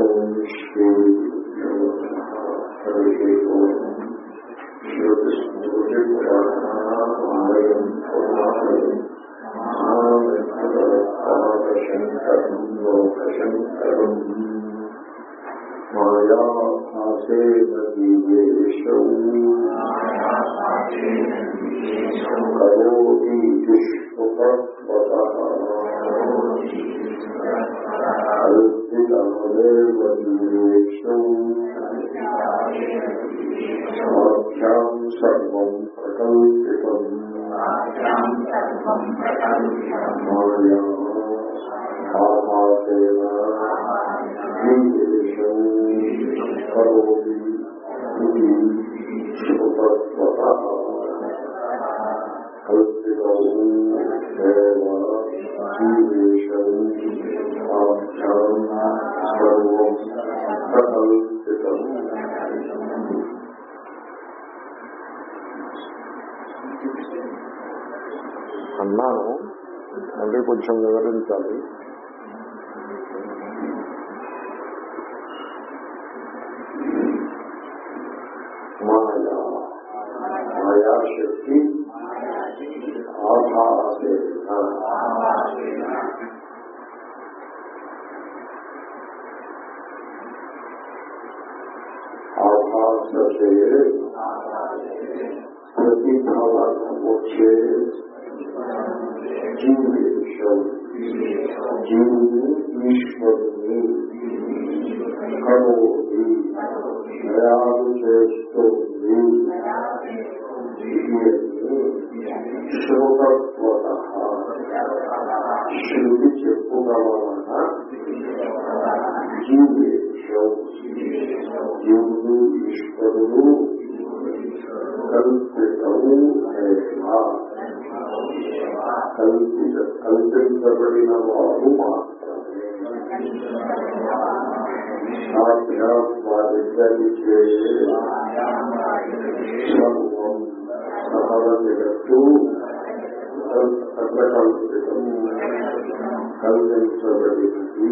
ఓం శ్రీ హరి ఓం శ్రీకృష్ణాలయం శంకరం లోకశంకరం మాయా ఆసేదేశౌ కరోతి దుష్పత సర్వం ప్రకల్పితం మాయా ఆమాసేన జీవేశం కరోతి ఇది అన్నాను. అంటే కొంచెం వివరించాలి. మాయా. మాయాశక్తి. ఆభాసేన ఆభాసే. ప్రతిభావోక్షే జీవేశం జీవుని ఈశ్వరుని కరోతి ప్రయాణం చేస్తుంది శ్రోతత్వత శృతి చెప్పుకోవాలన్న జీవేశం జీవుడు ఈశ్వరుడు కల్పితము కల్పించబడిన వారు మాత్రమే సాధ్యం సర్వం సకల జగత్తు కల్పితం కల్పించబడింది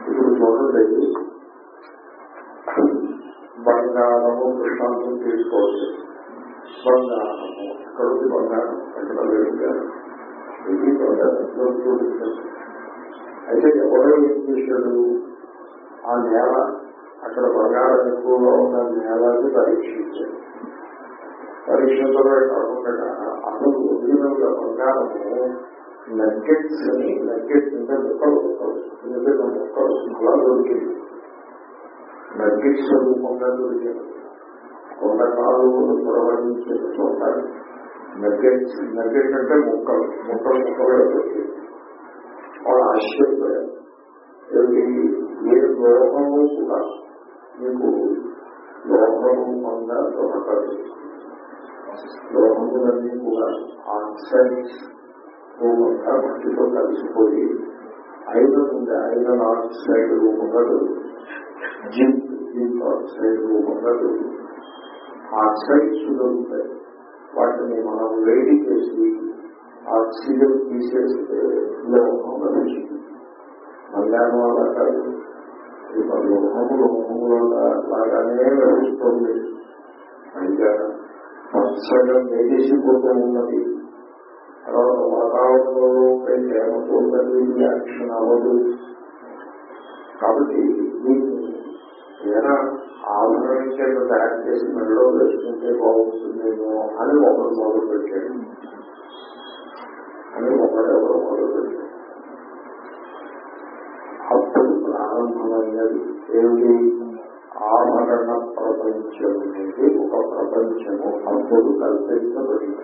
ఇప్పుడు చూడండి బంగారము దృష్టాంతం తీసుకోవచ్చు బంగారము ఎక్కడ బంగారం ఎక్కడ లేదు అయితే ఎవరో ఏం చేశాడు ఆ నేల అక్కడ బంగారం ఎక్కువగా ఉన్న నేలని పరీక్షించాడు పరీక్షించడమే కాకుండా అసలు ఒరిజినల్ బంగారము నగ్గెట్స్ అని నగ్గెట్స్ అంటే ముక్కలు ముక్కలు. ఎందుకంటే ముక్కలు అలా దొరికింది నగ్గెట్స్ రూపంగా దొరికింది కొండకాలు ప్రవహించే చోట నగ్గెట్స్ నగ్గెట్స్ అంటే ముక్కలు ముక్కలు ముక్కలుగా దొరికింది వాళ్ళు ఆశ్చర్యపోయారు ఏమిటి ఏ లోహము కూడా మీకు లోహరూపంగా దొరకదు లోహములన్నీ కూడా ఆక్సైడ్స్ రూపంగా మట్టితో కలిసిపోయి ఐదు నుండి ఐరన్ ఆక్సైడ్ రూపంగా దొరుకుతుంది జింక్ జింక్ ఆక్సైడ్ రూపంగా దొరుకుతుంది ఆ ఆక్సైడ్స్ దొరుకుతాయి వాటిని మనం వేడి చేసి ఆ సీజన్ తీసేస్తే లోహం లభిస్తుంది బంగారం అలా కాదు. లోహము లోహములో లాగానే లభిస్తుంది పైగా పచ్చగా మేడేసిపోతూ ఉన్నది. తర్వాత వాతావరణంలో తేమతో ఉన్నది రియాక్షన్ అవ్వదు కాబట్టి దీన్ని ఏదైనా ఆభరణం చేత తయారు చేసి మెడలో వేసుకుంటే బాగుంటుందేమో అని ఒకరు మొదలు పెట్టాడు. అని ఒకరు ఎవరు మొదలు పెట్టాడు. అప్పుడు ప్రారంభమైనది ఏమిటి? ఆభరణ ప్రపంచం అనేది ఒక ప్రపంచము అప్పుడు కల్పించబడింది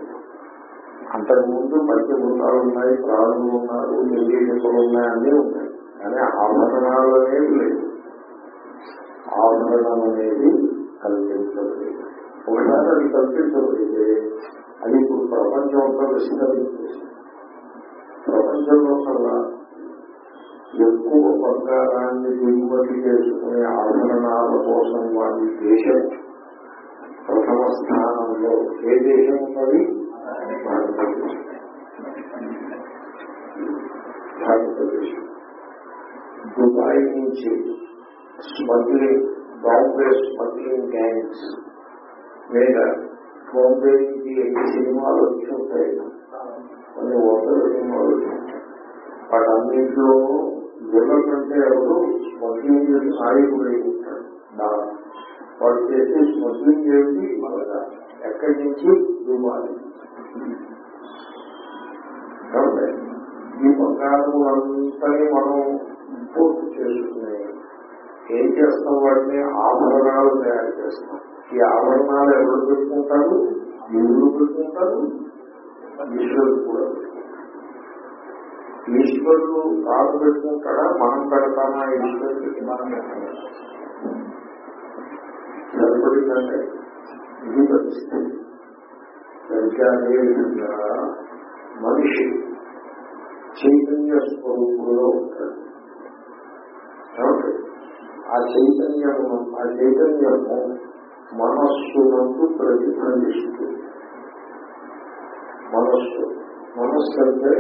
అంతకుముందు పంచభూతాలు ఉన్నాయి ప్రాణులు ఉన్నారు నిర్దేశకులు ఉన్నాయి అన్నీ ఉన్నాయి. కానీ ఆభరణాలు అనేవి లేవు. ఆభరణం అనేది కల్పించబడింది ఒకసారి అది కల్పించబడితే అది ఇప్పుడు ప్రపంచం అంతా విస్తరించేసింది ప్రపంచంలో కల్లా ఎక్కువ బంగారాన్ని దిగుమతి చేసుకునే ఆభరణాల కోసం వాటి దేశం ప్రథమ స్థానంలో ఏ దేశం ఉన్నది? భారతదేశం. భారతదేశం. దుబాయ్ నుంచి స్మగ్లింగ్ బాంబే స్మగ్లింగ్ గ్యాంగ్స్ మీద బాంబే ఎన్ని సినిమాలు వచ్చి ఉంటాయి? కొన్ని వందల సినిమాలు వచ్చి ఉంటాయి. వాటన్నింటిలో విలన్ అంటే ఎవరు? స్మగ్లింగ్ నాయకుడు అయి ఉంటాడు. దా- వాడు చేసి స్మగ్లింగ్ చేసి మళ్ళా ఎక్కడి నుంచి? దుమాలి ఈ బంగారం అంతని మనం ఇంపోర్ట్ చేసుకునే ఏం చేస్తాం వాటిని ఆభరణాలు తయారు చేస్తాం. ఈ ఆభరణాలు ఎవరు పెట్టుకుంటారు? దేవుడు పెట్టుకుంటారు? ఈశ్వరుడు కూడా పెట్టుకుంటారు ఈశ్వరుడు కాదు పెట్టుకుంటాడా? మనం పెడతామా? ఈశ్వరుడికి మనం పెట్టాలి? సరిపడిందంటే ఇది పరిస్థితి. సరిగ్గా అదే మనిషి చైతన్య స్వరూపంలో ఉంటాడు. ఆ చైతన్యము ఆ చైతన్యము మనస్సునందు ప్రతిఫలిస్తుంది మనస్సు మనస్సు అంటే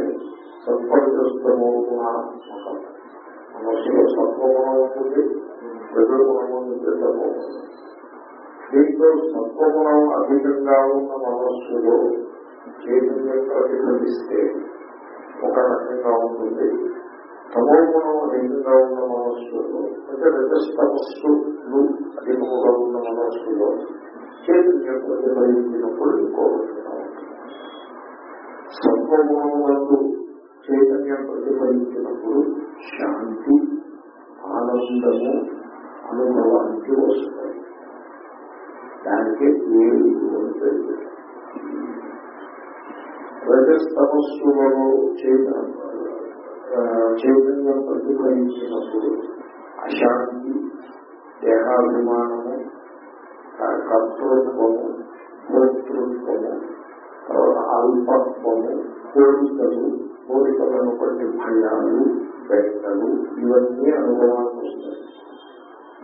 సత్పరిగ్రస్తము మనస్సులో సత్వగుణం ఉంటుంది ప్రజగుణం ఉంటుంది దీంట్లో సత్వగుణం అధికంగా ఉన్న మనస్సులో చైతన్యం ప్రతిఫలిస్తే ఒక రకంగా ఉంటుంది. తమోగుణం అధికంగా ఉన్న మనస్సులు అంటే రజస్తమస్సులు అధికముగా ఉన్న మనస్సులో చైతన్యం ప్రతిఫలించినప్పుడు ఇంకో రకంగా ఉంటుంది సత్వగుణములందు చైతన్యం ప్రతిఫలించినప్పుడు శాంతి ఆనందము అనుభవానికి వస్తాయి. దానికే ఏది రజస్తమస్సులలో చైతన్యం చైతన్యం ప్రతిఫలించినప్పుడు అశాంతి దేహాభిమానము కర్తృత్వము భోక్తృత్వము తర్వాత అల్పత్వము కోరికలు కోరికలను బట్టి భయాలు బెట్టలు ఇవన్నీ అనుభవానికి వస్తాయి.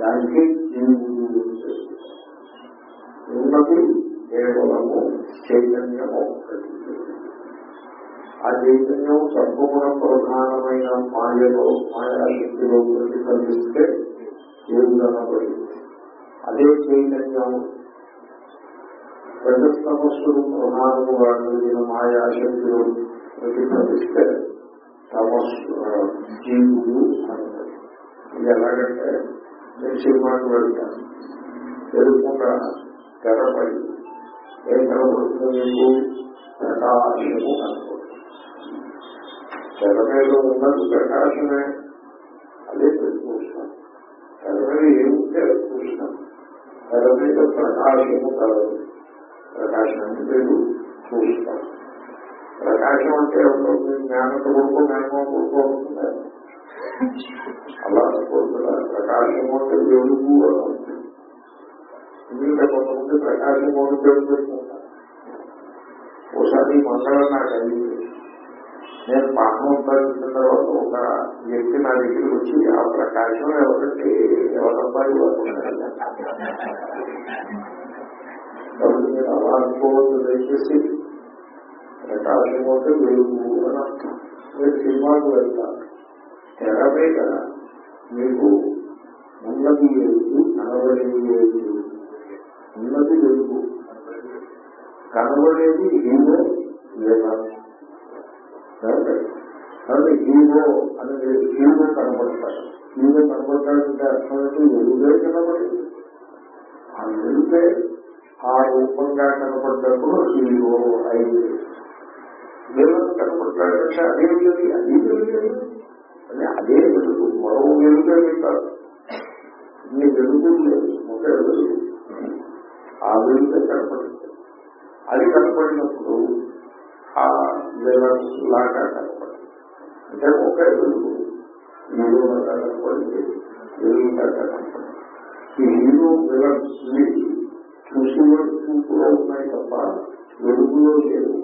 దానికి జీవుడు ఉన్నది కేవలము చైతన్యం ఒకటి. ఆ చైతన్యం సర్వగుణ ప్రధానమైన మాయలో మాయాశక్తిలో ప్రతిఫలిస్తే దేవుడనబడింది అదే చైతన్యం రజస్తమస్సులు ప్రధానముగా కలిగిన మాయాశక్తిలో ప్రతిఫలిస్తే తమస్సు జీవుడు అంటారు ఇది ఎలాగంటే నేను సినిమాకి వెళ్తాను ఎదుర్కొండా తెరపడి ఏం కనబడుతుంది ప్రకాశము కనబడుతుంది తెర మీద ఉన్నది ప్రకాశమే అదే చూస్తాం తెర మీద ఏముంటే కృష్ణ తెర మీద ప్రకాశము కలదు ప్రకాశాన్ని లేదు చూస్తాం ప్రకాశం అంటే ఉంటుంది జ్ఞానత కొడుకు జ్ఞానం కొడుకు ఉంటుంది అలా అనుకోకుండా ప్రకాశము అంటే వెలుగు అని ఉంటుంది ఎందుకంటే కొంతమంది ప్రకాశం అని పేరు ఒకసారి మంగళం నాకు అయింది నేను పాఠం చదివిన తర్వాత ఒక వ్యక్తి నా దగ్గరికి వచ్చి ఆ ప్రకాశం ఎవరంటే ఎవరబ్బాయి అలా అనుకోవద్దు దయచేసి. ప్రకాశం అంటే వెలుగు అని అర్థం. మీరు సినిమాకు వెళ్తారు తెర మీద మీకు ఉన్నది వెలుగు కనబడేది వెలుగు ఉన్నది వెలుగు కనబడేది ఏమో లేదా? కాబట్టి హీరో అనేది హీరో కనబడతాడు హీరో కనబడటానికి అర్థం ఏంటి? వెలుగే కనబడేది ఆ వెలుగే ఆ రూపంగా కనపడ్డప్పుడు హీరో అయింది వెలుగు కనపడతాడంటే అదే వెలుగు అదే వెలుగు. అని అదే వెలుగు మరో వెలుగే కాదు ఇన్ని వెలుగు లేదు ఒకే వెలుగు ఆ వెలుగే కనపడుతుంది అది కనపడినప్పుడు ఆ విలన్ లాగా కనపడింది అంటే ఒకే వెలుగు హీరో లాగా కనపడింది వెలుగు లాగా కనపడింది ఈ హీరో విలన్ చూసి చూపులో ఉన్నాయి తప్ప వెలుగులో లేవు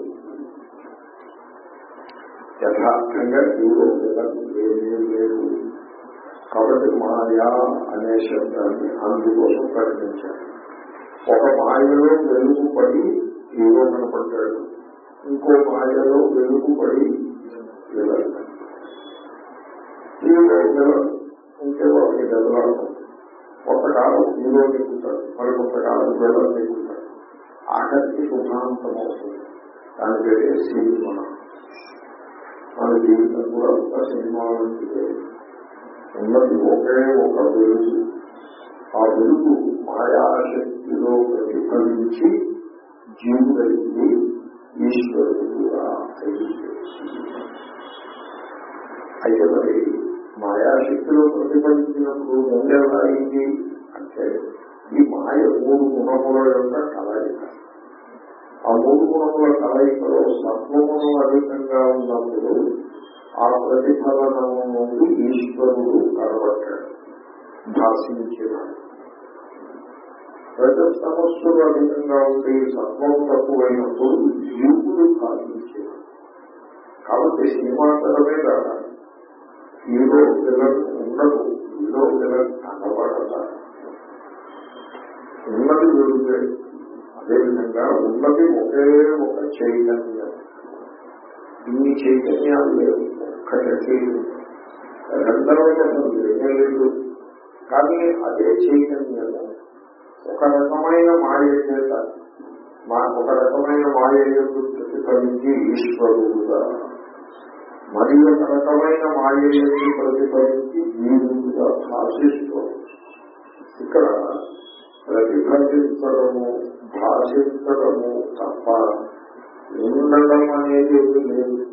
యథార్థంగా హీరో విలన్ లేనే లేవు కాబట్టి మాయా అనే శబ్దాన్ని అందుకోసం ప్రకటించారు ఒక మాయలో వెలుగు పడి హీరో కనపడ్డాడు ఇంకో మాయలో వెలుగు పడి విలన్ హీరో ఉంటే వాళ్ళకి దెబ్బలాడతాం కొంతకాలం నీలో ఎక్కుతాడు మరి కొంతకాలం విలన్ ఎక్కుతాడు ఆఖరికి శుభాంతం అవుతుంది దాని పేరే సినిమా. మన జీవితం కూడా ఒక సినిమా వంటిదే ఉన్నది ఒకే ఒక వెలుగు. ఆ వెలుగు మాయాశక్తిలో ప్రతిఫలించి జీవుడైంది ఈశ్వరుడు అయితే మరి మాయాశక్తిలో ప్రతిఫలించినప్పుడు ముందెలా అయింది అంటే ఈ మాయ మూడు గుణముల యొక్క కలయిక. ఆ మూడు గుణముల కలయికలో సత్వగుణం అధికంగా ఉన్నప్పుడు ఆ ప్రతిఫలనము నుండి ఈశ్వరుడు కనబడ్డాడు భాషించినాడు ప్రజ సమస్యలు అధికంగా ఉండి సత్వం తక్కువైనప్పుడు జీవుడు సాధించేది కాబట్టి సినిమా తెర మీద హీరో పిల్లలు ఉండదు. హీరో పిల్లలు కనబడతారు ఉన్నది జరుగుతాయి అదేవిధంగా ఉన్నది ఒకే ఒక చైతన్యం. ఇన్ని చైతన్యాలు లేవు. ఒక్కటి రెండవది అసలు లేనే లేదు. కానీ అదే చైతన్యము ఒక రకమైన మాయ చేత ఒక రకమైన మాయ యొక్క ప్రతిఫలించి ఈశ్వరుడుగా. మరి ఒక రకమైన మాయ యొక్క ప్రతిఫలించి జీవుడుగా భాషిస్తూ ఇక్కడ ప్రతిఫలించడము భాషించడము తప్ప ఉండడం అనేది లేదు.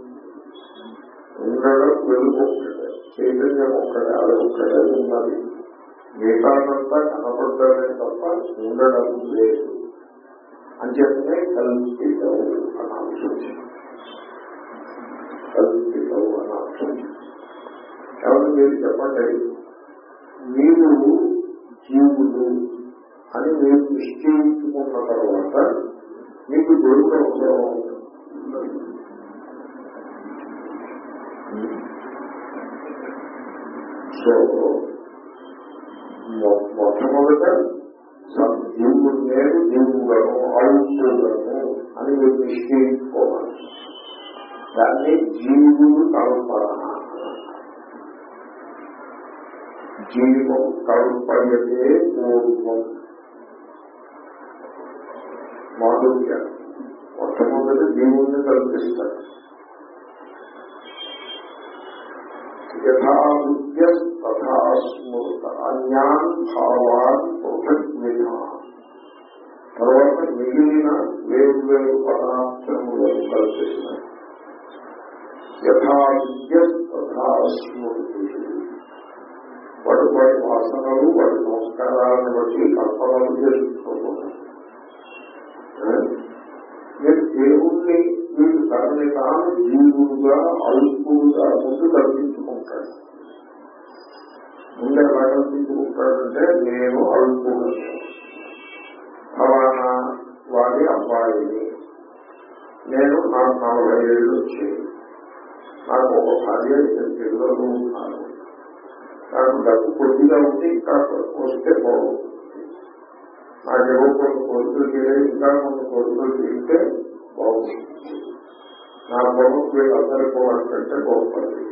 ఉండడం వెలుగు చైతన్యం ఒక్కడే అది ఒక్కడే ఉన్నది. మిగతాదంతా కనపడ్డమే తప్ప ఉండడం లేదు. అంచేతనే కల్పితవు అనాల్సి కల్పితవు అనాల్సి ఎవరు మీరు చెప్పండి మీరు జీవులు అని మీరు నిశ్చయించుకున్న తర్వాత మీకు దేవుడు అవసరం సో మొట్టమొదట నేను జీవులను ఆయుష్యులను అని మీరు నిశ్చయించుకోవాలి దాన్ని జీవుడు కల్పన జీవం కల్పయతే పూర్వం మాధుర్య మొట్టమొదటి జీవుణ్ణి కల్పిస్తాడు యథావిద్య తథా స్మృత అన్యాన్ భావాన్ పృథక్ విధా తర్వాత మిగిలిన వేరు వేరు పదార్థములను కల్పిస్తాడు యథావిద్య తథా స్మృతి వాటి వాటి వాసనలు వాటి సంస్కారాలను బట్టి కల్పనలు చేసుకుంటున్నారు మీరు దేవుణ్ణి వీడు తనని తాను జీవుడుగా అల్పుడుగా ముందు కల్పించుకుంటాడు ముందు ఎలా కల్పించుకుంటాడంటే నేను అల్పుడు ఫలానా వాడి అబ్బాయిని. నేను నాకు నలభై ఏళ్ళు వచ్చాయి నాకు ఒక భార్య పిల్లలు ఉన్నారు నాకు డబ్బు కొద్దిగా ఉంటే ఇంకా వస్తే బాగుంటుంది. నాకేవో కొన్ని కొడుకులు చేయాలి ఇంకా కొన్ని కొడుకులు చేస్తే బాగుంటుంది. నా పొలం వీళ్ళందరూ పోవాలంటే కంటే గొప్పది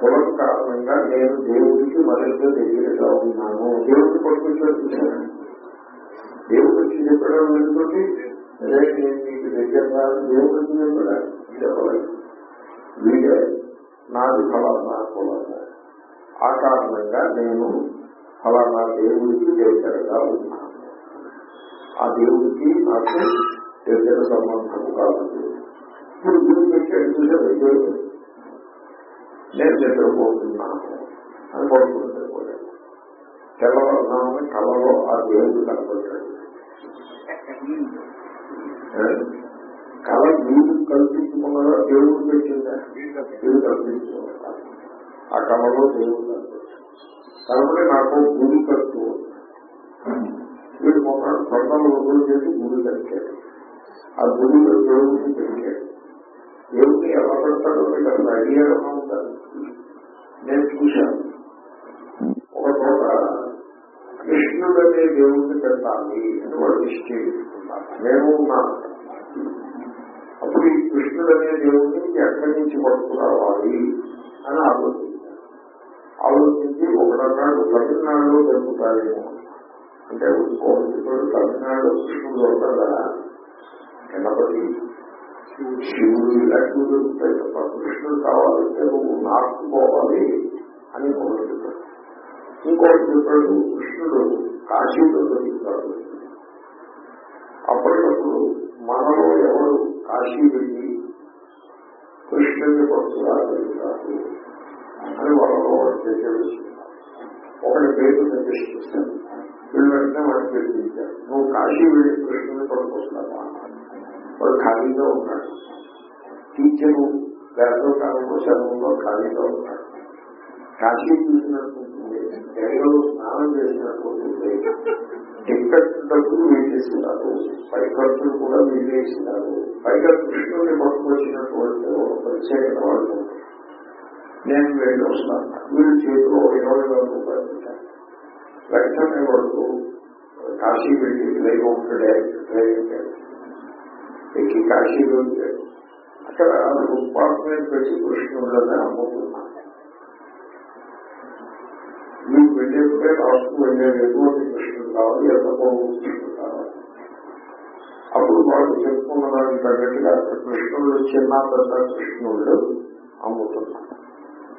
కులం కారణంగా నేను దేవుడికి మరింత దగ్గరగా ఉన్నాను. దేవుడికి కొడుకు చూసాను దేవుడు వచ్చి చెప్పడం ఎందుకంటే నీకు నేను దగ్గర దేవుడు వచ్చి చెప్పడా చెప్పలేదు వీడే నాది ఫలానా ఫలానా ఆ కారణంగా నేను ఫలానా దేవుడికి దగ్గరగా ఉన్నాను. ఆ దేవుడికి నాకు దగ్గర సంబంధం కాదు ఇప్పుడు గురి పెట్టాడు చూసారు దేవుడు నేను నిద్రపోతున్నాను అని పడుకుంటే పోయాడు తెల్లవారుజామున కళలో ఆ దేవుడు కనపడ్డాడు. కళ వీడు కల్పించుకున్నదా దేవుడు పెట్టిందా? వీడు కల్పించుకున్నదా ఆ కళలో దేవుడు కనపడి నాకు గుడి కట్టు. వీడు మొన్న సొంతంలో వదులు చేసి గుడి కట్టాడు. ఆ గుడిలో దేవుడిని పెట్టాడు. దేవుడిని ఎలా పెడతాడో మీకు అసలు ఐడియా ఎలా ఉంటారు నేను చూశాను ఒక చోట కృష్ణుడనే దేవుడిని పెట్టాలి అని వాడు నిశ్చయించుకున్నారు నేను ఉన్నాను అప్పుడు ఈ కృష్ణుడనే దేవుడిని ఎక్కడి నుంచి పట్టుకురావాలి అని ఆలోచించారు. ఆలోచించి ఆలోచించి ఒకడన్నాడు తమిళనాడులో దొరుకుతారేమో అంటే ఇంకోటి తమిళనాడు కృష్ణుడు దొరకదా గణపతి శివుడు ఇలాంటివి దొరుకుతాయి తప్ప కృష్ణుడు కావాలంటే నువ్వు నాకు పోవాలి అని ఒకటి ఇంకోటి చెప్పాడు కృష్ణుడు కాశీలో దొరుకుతాడు అప్పటికప్పుడు మనలో ఎవరు కాశీ వెళ్ళి కృష్ణుని పట్టుకురాగలుగుతారు అని వాళ్ళలో వాడు చేసేది ఒకటి పేరు నిర్దేశిస్తాను చేశాను వీళ్ళు వెంటనే వాడిని పిలిపించారు నువ్వు కాశీ వెళ్ళి కృష్ణుని పట్టుకొస్తావా వాడు ఖాళీగా ఉన్నాడు టీచరు వేసవకాలంలో శరంలో ఖాళీగా ఉన్నాడు కాశీ చూసినట్టు గంగలో స్నానం చేసినటువంటి టికెట్ డబ్బులు వీటేస్తున్నారు పై ఖర్చులు కూడా వీటేస్తున్నారు పైగా కృష్ణుని పట్టుకొచ్చినటువంటి ఒక ప్రత్యేకత వాళ్ళు నేను వెళ్ళి వస్తాను. వీళ్ళు చేతిలో ఇరవై వేల రూపాయలు పెట్టాను వెంటనే వాళ్ళు కాశీ వెళ్ళి ట్రైన్ ఉంటాడే ట్రైన్ ఎక్కి కాశీలో వెళ్ళాడు. అక్కడ ఫుట్పాత్ మీద పెట్టి కృష్ణుడిని అమ్ముతున్నాను మీకు వెళ్ళేప్పుడే రాష్ట్రం వెళ్ళేది ఎటువంటి కృష్ణుడు కావాలి ఎంత పొడవు కృష్ణుడు కావాలి అప్పుడు వాళ్ళు చెప్పుకున్న దానికి తగ్గట్టుగా కృష్ణుడు చిన్న పెద్ద కృష్ణుడు అమ్ముతున్నారు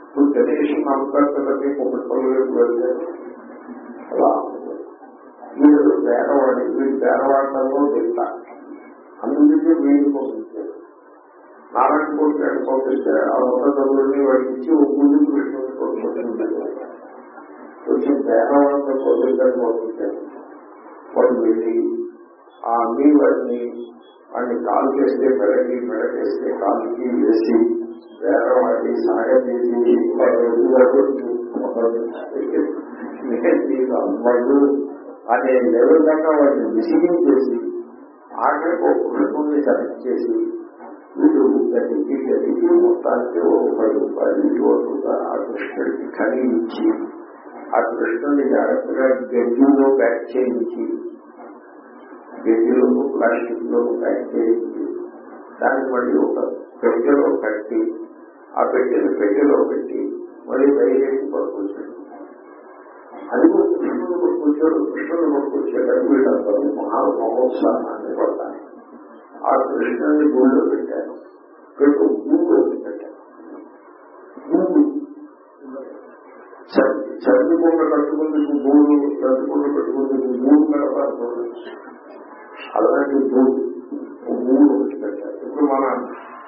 ఇప్పుడు గణేష్ అంతర్గతకి ఒకటి పనులకు వెళ్తే అలా అమ్ముతారు. వీళ్ళు పేదవాడి వీళ్ళు పేదవాడటంలో తింటా అందుకే వీళ్ళు పంపించారు నారాయణ కోటి పంపిస్తే ఆ మొత్తం డబ్బుల్ని వాడికి ఇచ్చి ఒక గుడి కృష్ణుడు పంపించారు కొంచెం పేదవాళ్ళతో కోరికలు పంపించాను వాళ్ళు వెళ్ళి ఆ అన్ని వాటిని వాడిని కాల్ చేస్తే మెడకి మెడకేస్తే కాలుకి వేసి వేరవాడి చేసి అమ్మడు అనే లెవెల్ దాకా వాటిని విసిగించేసి ఆఖరికి ఒక కృష్ణుని సెలెక్ట్ చేసి వీళ్ళు గతికి గతికి మొత్తానికి ఒక పది రూపాయలు ఆ కృష్ణుడికి ఖరీదించి ఆ కృష్ణుని జాగ్రత్తగా గడ్డిలో ప్యాక్ చేయించి గడ్డిలో ప్లాస్టిక్లో ప్యాక్ చేయించి దాన్ని మళ్ళీ ఒక పెట్టెలో కట్టి ఆ పెట్టెను పెట్టెలో పెట్టి మళ్ళీ బయలుదేరి పడుకొచ్చాడు అది కూడా కృష్ణుడు పట్టుకొచ్చాడు కృష్ణుడు పట్టుకొచ్చాడు వీళ్ళందరూ మహా మహోత్సాహాన్ని పడతాను ఆ కృష్ణుని గుళ్ళో పెట్టారు పెట్టు గూడు పెట్టారు గూడు చదువుకుండా కట్టుకుంది గూడు చదువుకుండా పెట్టుకుంది గూడు కలపాలి అలాంటి గూడు గూడు ఇప్పుడు మన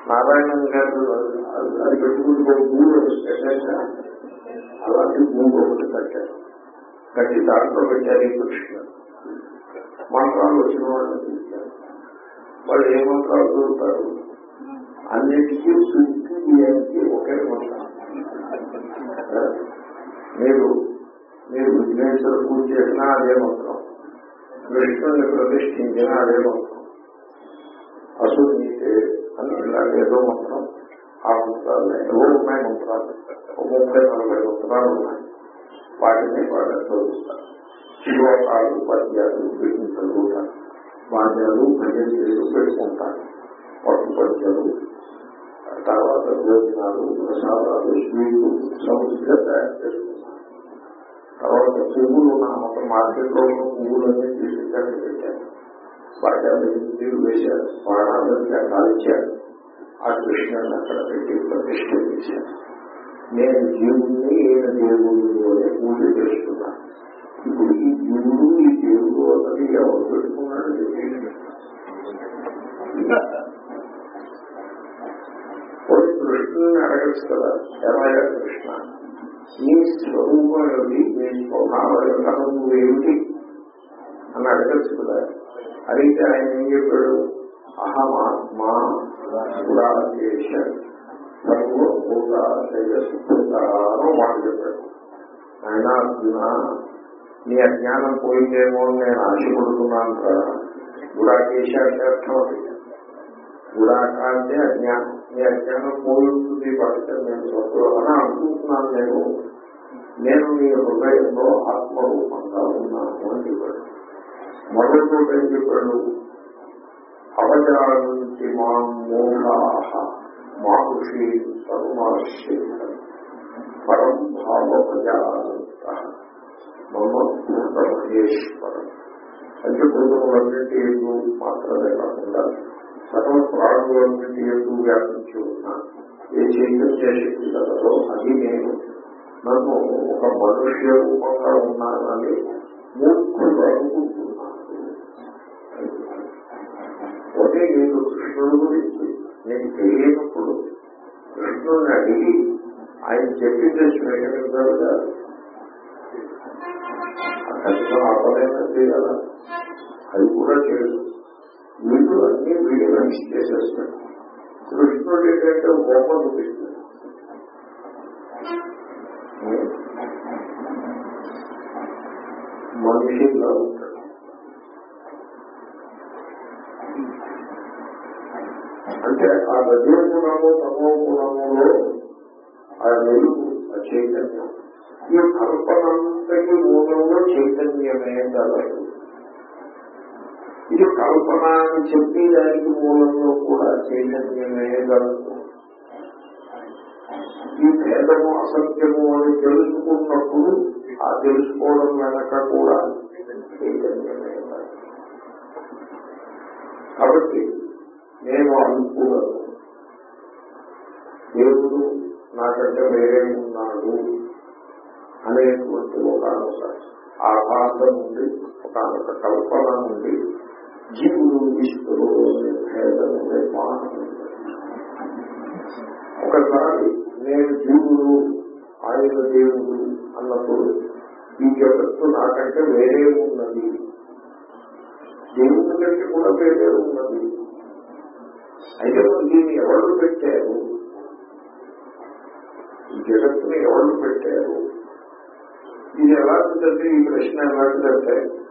నారాయణ గారు అది పెట్టుకుంటే ఒక అలాంటి గూడు ఒకటి కట్టారు. కట్టి దాంట్లో పెట్టారు ఈ మంత్రాలు వచ్చిన వాళ్ళని పిలిచారు వాళ్ళు ఏ మంత్రాలు చదువుతారు? అన్నిటికీ సుద్ధి ఒకే మంత్రం. మీరు మీరు విఘ్నేశ్వర పూజ చేసినా అదే మంత్రం. కృష్ణుని ప్రతిష్ఠించినా అదే మంత్రం. అసూనీతే అని ఇలాంటి ఏదో మంత్రం. ఆ మంత్రాలు ఏవో ఉన్నాయి మంత్రాలు. ఒక ముప్పై నలభై మంత్రాలు ఉన్నాయి. వాటిని వాళ్ళు చదువుతారు శ్లోకాలు పద్యాలు వీటిని చదువుతారు వాద్యాలు భజనలు పెట్టుకుంటారు. పట్టు పద్యాలు తర్వాత భోజనాలు ప్రసాదాలు స్వీట్లు సమృద్ధిగా తయారు చేసుకుంటారు తర్వాత నా మొత్తం మార్కెట్లో ఉన్న పువ్వులన్నీ తీసుకెళ్ళి పెట్టారు. వాటి నీరు వేశారు బాణాలకి కాల్చారు ఆ కృష్ణుని అక్కడ పెట్టి ప్రతిష్ట చేశారు. నేను జీవుణ్ణి ఈయన దేవుడు అనే పూజ చేస్తున్నాను ఇప్పుడు ఈ జీవుడు ఈ దేవుడు అన్నది ఎవరు పెట్టుకున్నాడు కృష్ణుని అడగచ్చు కదా ఏమయ్యా కృష్ణ? నీ స్వరూపం ఏమిటి నీ స్వభావం ఏమిటి అని అడగచ్చు కదా. అడిగితే ఆయన ఏం చెప్పాడు? అహమాత్మా పురాకేశ సర్వభూతాశయసుభూతాను మాట చెప్పాడు. ఆయన అర్జున నీ అజ్ఞానం పోయిందేమో అని నేను ఆశపడుతున్నాను కదా. గుడాకేశ అంటే అర్థం అది. గుడాక అంటే అజ్ఞానం. మీ అజ్ఞానం పోయింది పడితే నేను స్వప్నం అనుకుంటున్నాను నేను. నేను మీ హృదయంలో ఆత్మరూపంగా ఉన్నాను అని చెప్పాడు. మొదటి ఏం చెప్పాడు? అవజానంతి మా మూలాహ మాషి సర్వాశేఖర పరం భావజానంత మమ్మ బ్రహ్మేశ్వరం అంటే కుటుంబం అన్నింటి మాత్రమే కాకుండా సకల ప్రాణులన్నింటి ఎందు వ్యాపించి ఉన్న ఏ చైతన్య శక్తి కలదో అది నేను నన్ను ఒక మనుష్య రూపంగా ఉన్నానని మూర్ఖులు అనుకుంటున్నాను ఒకటి నేను కృష్ణుడు గురించి నేను తెలియనప్పుడు కృష్ణుడిని అడిగి ఆయన చెప్పిందే స్వీకరించాలి కాదు కష్టం ఆపలేనంటే కదా అది కూడా చేయదు వీళ్ళు అన్ని వీళ్ళు మంచి చేసేస్తాడు కృష్ణుడు ఏంటంటే బొమ్మ చూపిస్తాడు మనిషిగా ఉంటాడు. అంటే ఆ రజో గుణము తమో గుణములో ఆ వెలుగు ఆ చైతన్యం. ఈ కల్పనంతటి మూలంలో చైతన్యమే గలదు ఇది కల్పన అని చెప్పి దానికి మూలంలో కూడా చైతన్యమే గలదు ఈ భేదము అసత్యము అని తెలుసుకున్నప్పుడు ఆ తెలుసుకోవడం వెనక కూడా చైతన్యమే కాబట్టి నేను అనుకూలను దేవుడు నాకంటే వేరే ఉన్నాడు అనేటువంటి ఒకనొక ఆభాసం నుండి ఒక కల్పన నుండి జీవుడు ఈశ్వరుడు అనే ఒకసారి నేను జీవుడు ఆయన దేవుడు అన్నప్పుడు ఈ జగత్తు నాకంటే వేరే ఉన్నది. దేవుడి కంటే కూడా వేరే ఉన్నది. అయితే దీన్ని ఎవరు పెట్టారు? ఈ జగత్తుని ఎవరు పెట్టారు? ఇది ఎలాంటిదంటే ఈ ప్రశ్న ఎలాంటిదంటే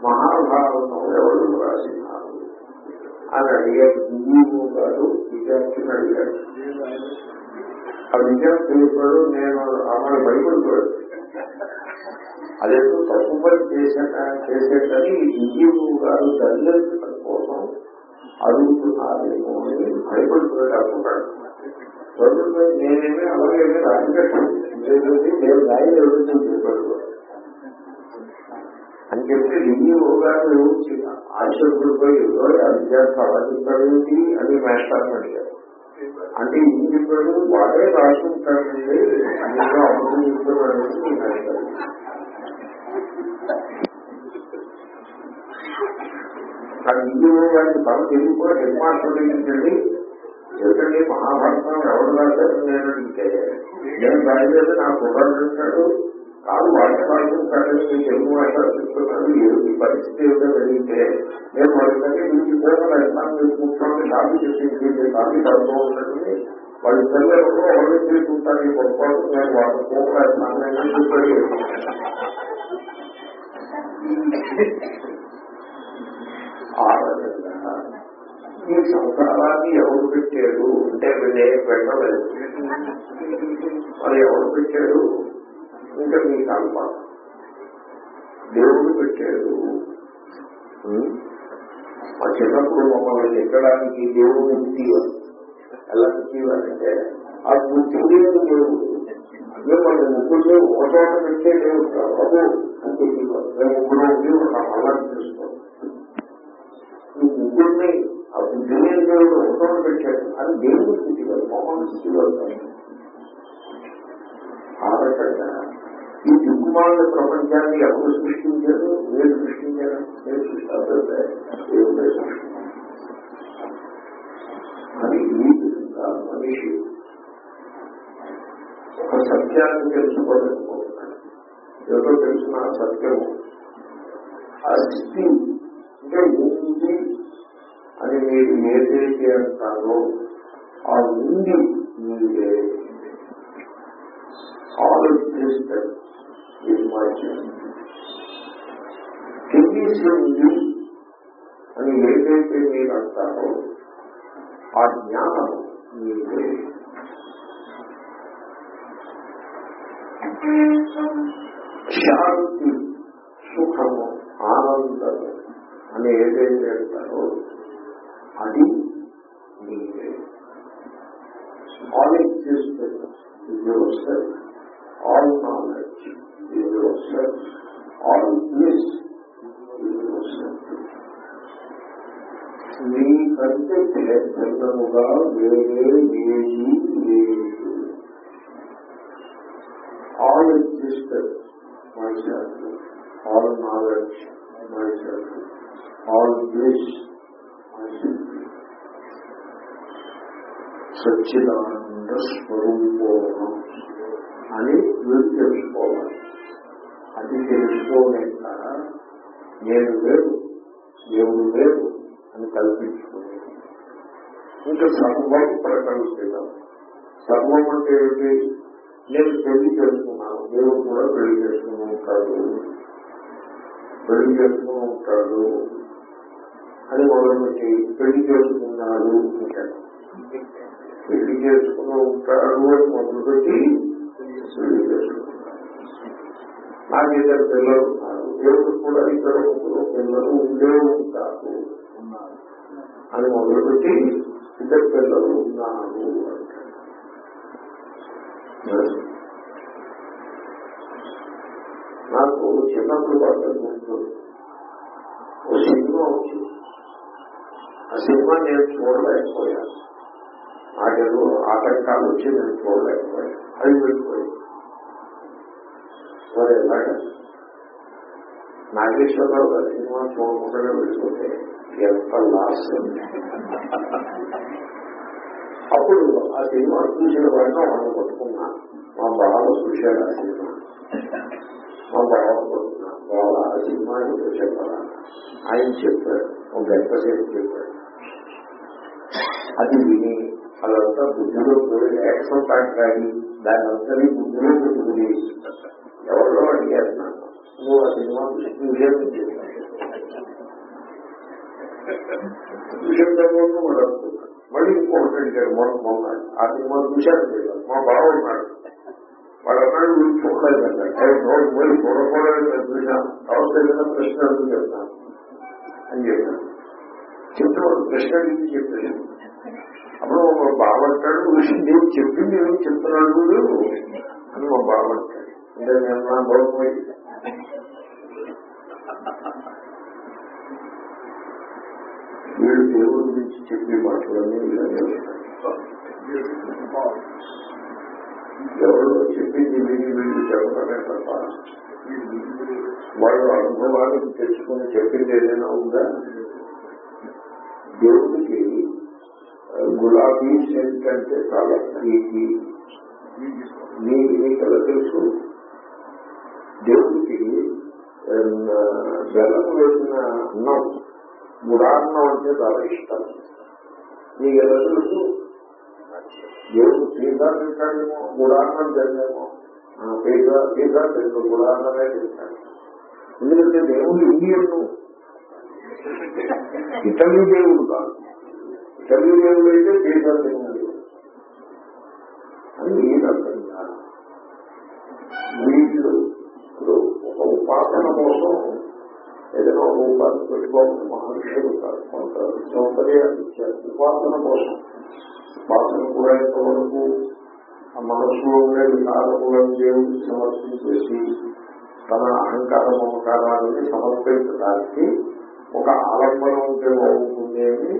మహాభారతం ఎవరు రాసినారు అని అడిగారు దిలీపు గారు విద్యార్థిని అడిగారు ఆ విద్యార్థి చెప్పాడు నేను ఆమె భయపడిపోయాడు అదేదో తప్పు పని చేశాక చేసేటని దిలీపు గారు దర్శించడం కోసం అడుగుతున్నారేమో అని భయపడిపోయాడు అనుకున్నాడు భయపడిపోయి నేనేమి అలాగే రాజకీయ నేను రాయి ఎవరితో చెప్పాడు అని చెప్పి రివ్యూ గారు ఆశ్చర్యపోయి ఆ విద్యార్థి అలా చెప్పాడేంటి అని మేస్టార్ని అడిగారు. అంటే ఏం చెప్పాడు వాడే రాసుకుంటాడండి అమృతం అబద్ధం చెప్తున్నాడని నేను అడిగాను ఆ రివ్యూ గారికి తెలియకుండా హెడ్ మాస్టర్ ఏంటండి ఎందుకంటే మహాభారతం ఎవరు రాశారు? నేను అడిగితే. నేను రాయలేదు నా కుర్రాడు అంటాడు కాదు వాటి రాసుకుంటాడని మీ తెలుగు భాష చెప్తున్నాను. ఏమిటి పరిస్థితి ఏదో జరిగితే నేను వాళ్ళకంటే మీకు కూడా ఎగ్జామ్ మీరు కూర్చోండి కాపీ చేసి కాపీ చదువుతూ ఉన్నట్టు వాళ్ళ పిల్లలు ఎవరు తీసుకుంటారు ఈ పొరపాటు నేను వాళ్ళ కూడా చెప్పాడు ఈ సంసారాన్ని ఎవరు పెట్టాడు అంటే నేను పెట్టలేదు. మరి ఎవరు పెట్టాడు ఇంకా మీ అనుమానం దేవుడు పెట్టాడు. మా చిన్నప్పుడు మమ్మల్ని ఎక్కడానికి దేవుడు ముక్తివారు ఎలా ముక్తివారంటే ఆ బుద్ధి దేవుడు. దేవుడు మిమ్మల్ని ముగ్గురులో ఒక చోట పెట్టే దేవుడు బాబు అని మేము ముగ్గురు ఉండి ఒక అలా చూస్తాం ఈ ముగ్గురిని ఆ బుద్ధిని దేవుడు ఒక చోట పెట్టాడు. అని దేవుడు స్థితివారు మమ్మల్ని స్థితివారు ఆ రకంగా ఈ దిక్కుమాల ప్రపంచాన్ని ఎవరు సృష్టించారు? మీరు సృష్టించారు? మీరు సృష్టించారు? దేవుడే సృష్టించారు అది ఈ విధంగా మనిషి ఒక సత్యాన్ని తెలుసుకోలేకపోతున్నాడు. ఎవరో తెలిసిన సత్యము ఆ స్థితి అంటే ఉంది అని మీరు ఏదైతే అంటారో ఆ ఉంది మీరే ఆలోచిస్తారు ఎగ్జిస్టెడ్ ఇన్ మై తెలిసింది అని ఏదైతే మీరు అంటారో ఆ జ్ఞానం మీరే శాంతి సుఖము ఆనందము అని ఏదైతే అంటారో అది మీరే all existed yourself innocent or bliss innocent మీకంటే భిన్నముగా వేరే ఏమీ లేదు all existence myself all knowledge myself all bliss myself Sachchidananda స్వరూపోహం అని మీరు తెలుసుకోవాలి అది తెలుసుకోలేక నేను లేదు దేవుడు లేదు అని కల్పించుకుని. ఇంకా సర్వం ప్రకల్పితం సర్వం అంటే ఏమిటి? నేను పెళ్ళి చేసుకున్నాను. దేవుడు కూడా పెళ్ళి చేసుకుని ఉంటాడు. పెళ్ళి చేసుకుని ఉంటాడు అని మొదలుపెట్టి పెళ్ళి చేసుకున్నాడు అంటాడు పెళ్ళి చేసుకుని ఉంటాడు అని మొదలుపెట్టి పెళ్ళి చేసుకున్నాడు. నాకు ఇద్దరు పిల్లలు ఉన్నారు. దేవుడు కూడా ఇద్దరు ముగ్గురు పిల్లలు ఉండే ఉంటారు. అని మొదలుపెట్టి ఇద్దరు పిల్లలు ఉన్నారు. నాకు చిన్నప్పుడు బాగా ఉంటుంది ఒక సినిమా వచ్చింది. ఆ సినిమా నేను చూడలేకపోయాను. నాకేదో ఆటంకాలు వచ్చి నేను చూడలేకపోయాను. అది వెళ్ళిపోయాను మరి ఎలాగే నాగేశ్వరరావు గారి సినిమా చూడకుండా వెళ్ళిపోతే ఎంత లాస్ అప్పుడు ఆ సినిమా చూసిన వాడిని వాళ్ళు పట్టుకున్నా మా బావ చూశాడు ఆ సినిమా. మా బావ పట్టుకున్నా బావ ఆ సినిమా ఎందుకు చెప్పాలా ఆయన చెప్పాడు. ఒక గంట సేపు చెప్పాడు. అది విని అదంతా బుద్ధిలో యాక్షన్ ప్యాక్ రాయి దాని అంతని బుద్ధిలో పెట్టుకుని ఎవరో అడిగారు నువ్వు ఆ సినిమా తర్వాత వాడు అనుకున్నాడు మళ్ళీ ఇంకొకటి అడిగారు మొన్న మొన్న. ఆ సినిమా చూశాను మా బావ ఉన్నాడు అన్నాడు వీళ్ళు చూడలేదండి పోయి చూడకూడదని నేను చూశాను ఏదైనా ప్రశ్న అడుగు చెప్తాను. అని చెప్పాను. చెప్తే ప్రశ్న అడిగి చెప్పాను అప్పుడు మా బాబట్టాడు అంటాడు నేను చెప్పింది ఏమి చెప్తున్నాడు వీడు అని మా బాబట్టాడు అంటే నేను నా గౌరవం వీడు దేవుడి గురించి చెప్పే మాటలన్నీ ఎవరు చెప్పింది విని వీళ్ళు చెప్పడమే తప్ప వాళ్ళు అనుభవానికి తెచ్చుకుని చెప్పింది ఏదైనా ఉందా? దేవుడికి గులాబీ సెంట్ అంటే చాలా ప్రీతి మీ మీకలా తెలుసు? దేవుడికి జలం వేసిన అన్నం గుడాన్నం అంటే చాలా ఇష్టం. మీకు ఎలా తెలుసు? దేవుడు పిజ్జా తింటాడేమో గుడాన్నం తిందేమో పిజ్జా పిజ్జా తింటు గుడాన్నమే తింటాడు ఎందుకంటే దేవుడు ఇండియన్ ఇటలీ దేవుడు కాదు. ఇటలీ అయితే పిజ్జా తిన్నాడు అని ఈ రకంగా వీళ్ళు ఇప్పుడు ఒక ఉపాసన కోసం ఏదైనా ఒక ఉపాధి పెట్టుకోవాలి మహర్షులు కాదు కొంత సౌకర్యాలు ఇచ్చారు. ఉపాసన కోసం ఉపాసన కూడా ఇంతవరకు ఆ మనసులో ఉండే వికారములను దేవుడికి సమర్పించేసి తన అహంకార మమకారాన్ని సమర్పించడానికి ఒక ఆలంబనం ఉంటే బాగుంటుంది అని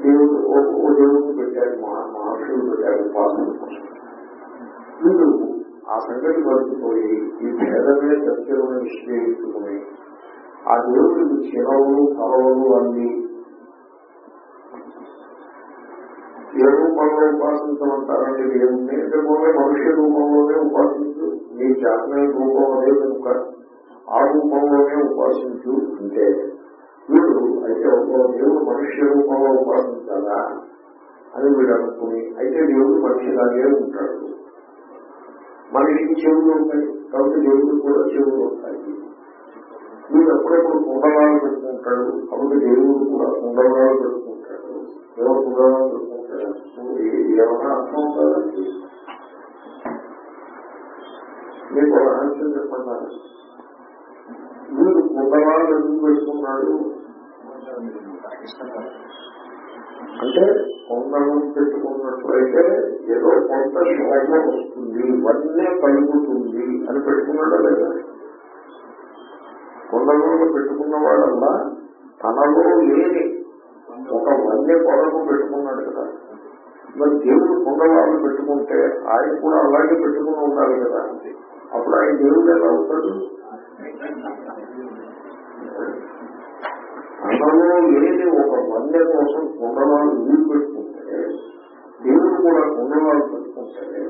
దేవుడు ఓ దేవుడికి పెట్టాడు మహర్షులు పెట్టాడు ఉపాసన కోసం వీళ్ళు ఆ సంగతి మర్చిపోయి ఈ భేదమే సత్యమును నిశ్చయించుకుని ఆ దేవుడికి చిరవులు కలవలు అన్ని ఏ రూపంలో ఉపాసించమంటారంటే దేవుణ్ణి అంటే పోలే మనుష్య రూపంలోనే ఉపాసించు నీ జాతీయ రూపం అదే కనుక ఆ రూపంలోనే ఉపాసించు అంటే వీడు అయితే ఒక దేవుడు మనుష్య రూపంలో ఉపాసించాలా అని వీడు అనుకుని అయితే దేవుడు మనిషిలాగే ఉంటాడు మనిషికి చెవులు ఉంటాయి కాబట్టి దేవుడు కూడా చెవులు ఉంటాయి. వీడు అప్పుడప్పుడు కుండలాలు పెట్టుకుంటాడు అప్పుడు దేవుడు కూడా కుండలాలు పెట్టుకుంటాడు. ఎవరు కుండలాలు పెట్టుకుంటాడు ఏమైనా అర్థం ఉంటుందండి మీకు ఆలోచన చెప్పండి. వీడు కుండలాలు ఎందుకు పెట్టుకున్నాడు? అంటే కొండలు పెట్టుకున్నట్లయితే ఏదో కొంత శోభ వస్తుంది వన్నే పలుకుతుంది అని పెట్టుకున్నాడా లేదా? కొండలలో పెట్టుకున్న వాళ్ళల్లా తనలో లేని ఒక వన్య కొరకు పెట్టుకున్నాడు కదా. మరి దేవుడు కొండవాళ్ళు పెట్టుకుంటే ఆయన కూడా అలాగే పెట్టుకుని ఉండాలి కదా. అప్పుడు ఆయన దేవుడు ఎలా అవుతాడు అసలు లేని ఒక వన్య కోసం కుండలాలు నీరు పెట్టుకుంటే దేవుడు కూడా కుండలాలు పెట్టుకుంటే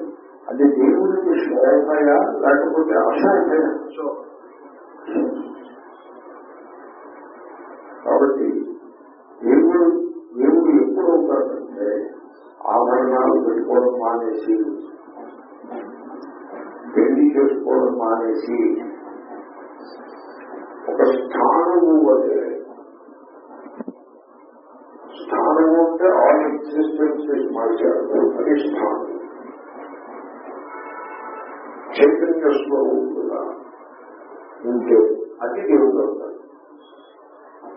అది దేవుడికి శోభయ లేకపోతే అశోభయ కాబట్టి దేవుడు దేవుడు ఎప్పుడు అవుతాడంటే ఆభరణాలు పెట్టుకోవడం మానేసి పెళ్ళి చేసుకోవడం మానేసి ఒక స్థానము వదే స్థానము అంటే ఆల్ ఎగ్జిస్టెన్స్ మార్చారు అది స్థానం. చైతన్య స్వరూపుగా ఉంటే అది దేవుడు అవుతాడు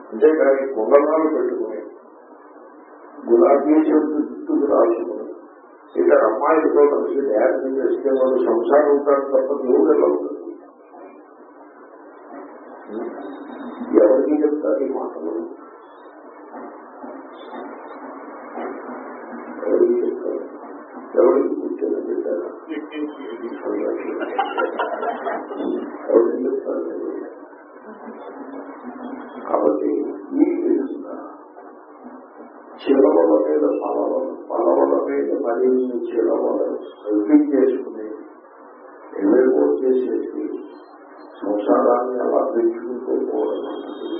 అంతేకాని కుండలాలు పెట్టుకుని గులాబీ చెట్టు జుట్టుకు రాసుకుని ఇక అమ్మాయిలతో కలిసి డ్యాన్స్ చేస్తే వాళ్ళు సంసారం ఉంటారు తప్ప దేవుడు ఎలా ఉంటుంది ఎవరికి చెప్తారు ఈ మాటలు? ఎవరికి చెప్తారు ఎవరికి కూర్చొని పెట్టారా ఎవరికి చెప్తారు కాబట్టి ఈ విధంగా చిలవల మీద పలవలు పలవల మీద మరిన్ని చిలవలు కల్పించేసుకుని ఏవేవో చేసేసి సంసారాన్ని అలా పెంచుకుంటూ పోవడం అన్నది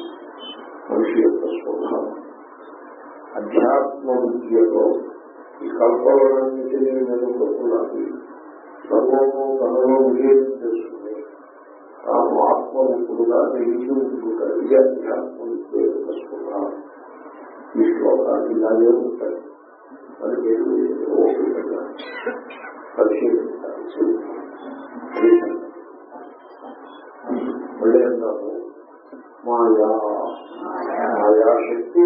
మనిషి యొక్క స్వభావం అధ్యాత్మ విద్యలో ఈ కల్పవలన్నింటినీ వెనుకొలాగి సర్వము తనలో విలీనం చేసుకుని తాను ఆత్మరూపుడుగా నిలిచిగా ఇది అధ్యాత్మ విద్య యొక్క ఈ శ్లోకాలు ఇలాగే ఉంటాయి. మరి మీరు ఓపికగా పరిశీలించాల్సి మళ్ళీ అంటాము మాయా. మాయాశక్తి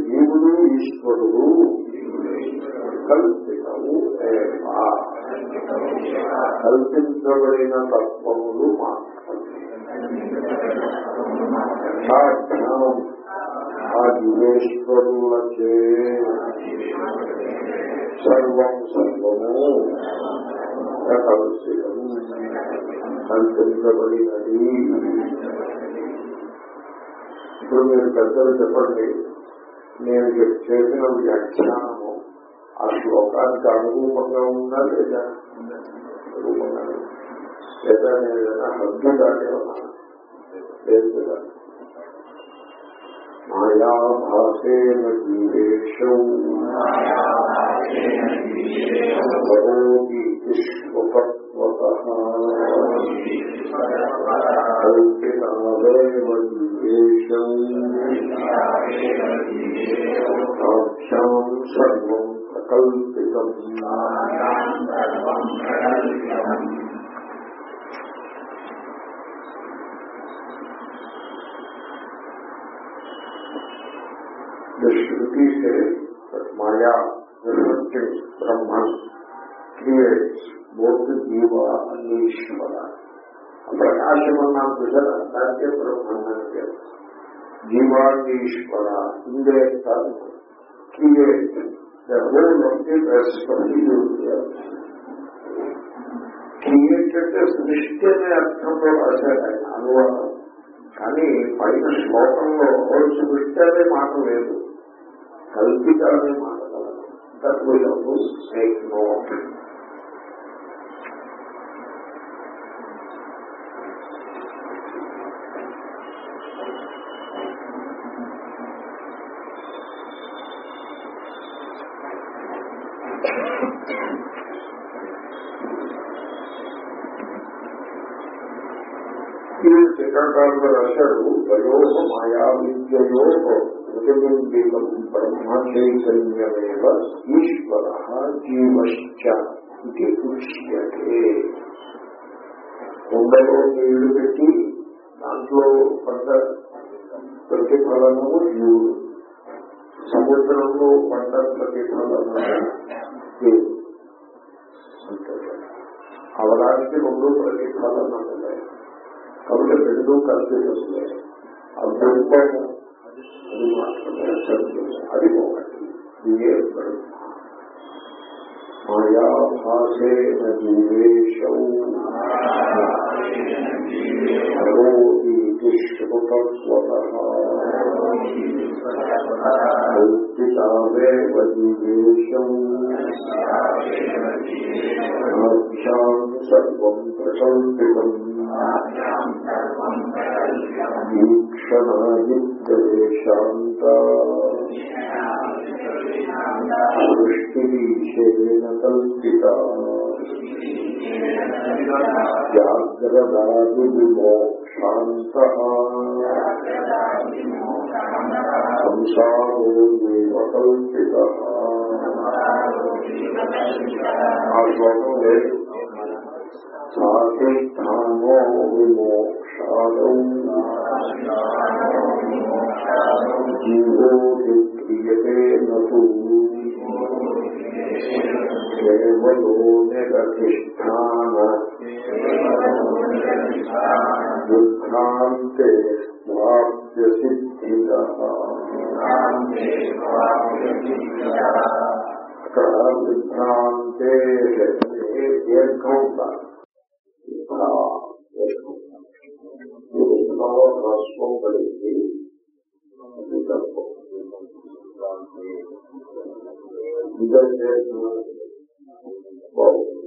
జీవుడు ఈశ్వరుడు. కల్పితము ఏవా. కల్పించబడిన తత్వములు మాత్రం ఆ జీవేశ్వరులచే సర్వం సర్వము కల్పితం కల్పించబడినది. ఇప్పుడు మీరు పెద్దలు చెప్పండి. నేను చేసిన వ్యాఖ్యానము ఆ శ్లోకానికి అనురూపంగా ఉందా లేదా? అనురూపంగా లేదా. నేను ఏదైనా హద్దు దాటి ఉన్నాను లేదు కదా. మాయాభాసేన జీవేశం కరోతి సర్వం ప్రకల్పితం The Shruti says that Maya, reflecting Brahman, creates both the Jiva and the Ishvara. ప్రకాశం అన్నాం చూసారా దానికే బ్రహ్మాండ పేరు జీవాన్ని ఈశ్వర ఇందే create the whole of the create అంటే సృష్టి అనే అర్థంలో రాశారు ఆయన అనువాదం కానీ పైన శ్లోకంలో సృష్టి అనే మాట లేదు కల్పిత అనే మాట కలదు దట్ విల్ మేక్ నోట్ ఈ టీకాకారులు రాశాడు వయోహ మాయా విద్యయో ప్రతిబింబికం బ్రహ్మ చైతన్యమేవ ఈశ్వర జీవశ్చ ఇది ఉచ్యతే కుండలో నీళ్లు పెట్టి దాంట్లో పడ్డ ప్రతిఫలనము జీవుడు సముద్రంలో పడ్డ ప్రతిఫలనము దేవుడు అవడానికి రెండు ప్రతిఫలనములే కాబట్టి రెండు కలిసి వస్తాయి ఆ బింబము అది మాత్రమే అది ఒకటి. ఇదే బ్రహ్మ కల్పితావేవ జీవేశం సర్వం వీక్షణాయుక్తేశాంత సృష్టిరీశేన కల్పిత జాగ్రదాది సంసారో కల్పిత ఆ శ్లోకం లేదు సాధిష్టానో విమోక్షాదౌ జీవో క్రియతే నూ కేవలో నిరధిష్టాన దుఃఖాంతే సిద్ధిద అక్కడ విభ్రాంతే దీర్ఘం ఉండాలి హ్రస్వం కలిగి ఇదంటే బాగుంది